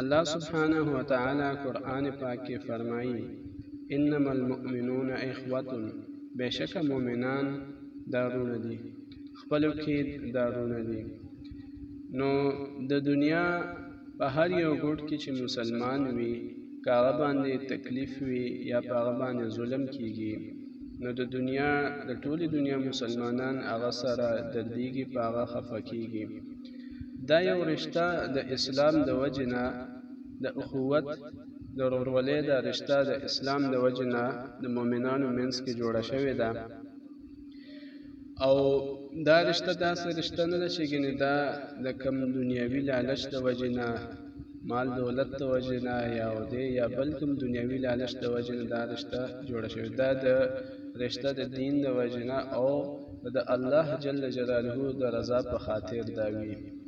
الله سبحانه وتعالی قرآن پاک کې فرمایي انما المؤمنون اخوه بشک مؤمنان دارونه دي خپلو کې دارونه دي نو د دنیا په هر یو ګوټ کې چې مسلمان وي که هغه باندې تکلیف وي یا په هغه باندې ظلم کیږي نو د دنیا د ټولې دنیا مسلمانان هغه سره دردیږي په هغه خفه کیږي دا یو رشته د اسلام د وجې نه د اخوت د ورورولۍ دا رشته د اسلام د وجې نه د مؤمنانو منځ کې جوړه شوې ده او دا رشته داسې رشته نه ده چې ګنې دا د کم دنیوي لالچ د وجې نه مال دولت د وجې نه یا او دی یا بل کوم دنیوي لالچ د وجې نه دا رشته جوړه شوې دا د رشته د دین د وجې نه او د الله جل جلاله د رضا په خاطر دا وي